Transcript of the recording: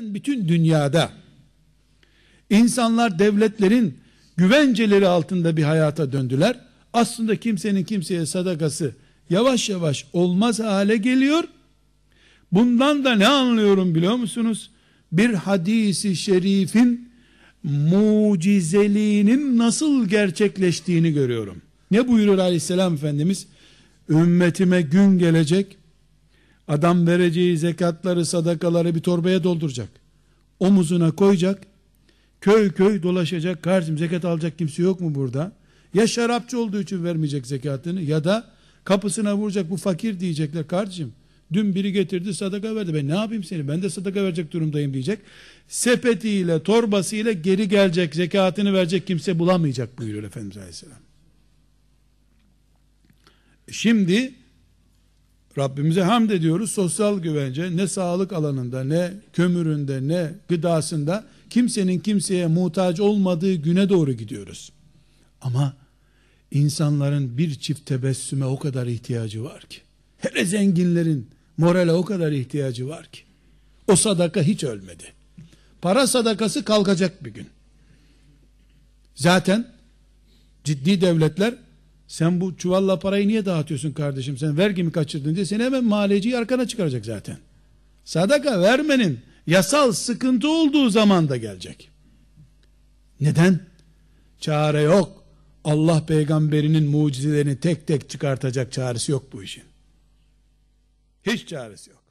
bütün dünyada insanlar devletlerin güvenceleri altında bir hayata döndüler. Aslında kimsenin kimseye sadakası yavaş yavaş olmaz hale geliyor. Bundan da ne anlıyorum biliyor musunuz? Bir hadisi şerifin mucizeliğinin nasıl gerçekleştiğini görüyorum. Ne buyuruyor aleyhisselam efendimiz? Ümmetime gün gelecek, adam vereceği zekatları, sadakaları bir torbaya dolduracak. Omuzuna koyacak, köy köy dolaşacak, kardeşim zekat alacak kimse yok mu burada? Ya şarapçı olduğu için vermeyecek zekatını ya da kapısına vuracak bu fakir diyecekler kardeşim. Dün biri getirdi sadaka verdi. Ben ne yapayım seni? Ben de sadaka verecek durumdayım diyecek. Sepetiyle, torbasıyla geri gelecek, zekatını verecek kimse bulamayacak buyuruyor Efendimiz Aleyhisselam. Şimdi Rabbimize hamd ediyoruz. Sosyal güvence ne sağlık alanında, ne kömüründe, ne gıdasında kimsenin kimseye muhtaç olmadığı güne doğru gidiyoruz. Ama insanların bir çift tebessüme o kadar ihtiyacı var ki. Hele zenginlerin morale o kadar ihtiyacı var ki. O sadaka hiç ölmedi. Para sadakası kalkacak bir gün. Zaten ciddi devletler sen bu çuvalla parayı niye dağıtıyorsun kardeşim sen vergi mi kaçırdın diye seni hemen maliyeciyi arkana çıkaracak zaten. Sadaka vermenin yasal sıkıntı olduğu zaman da gelecek. Neden? Çare yok. Allah peygamberinin mucizelerini tek tek çıkartacak çaresi yok bu işin. Hiç çaresi yok.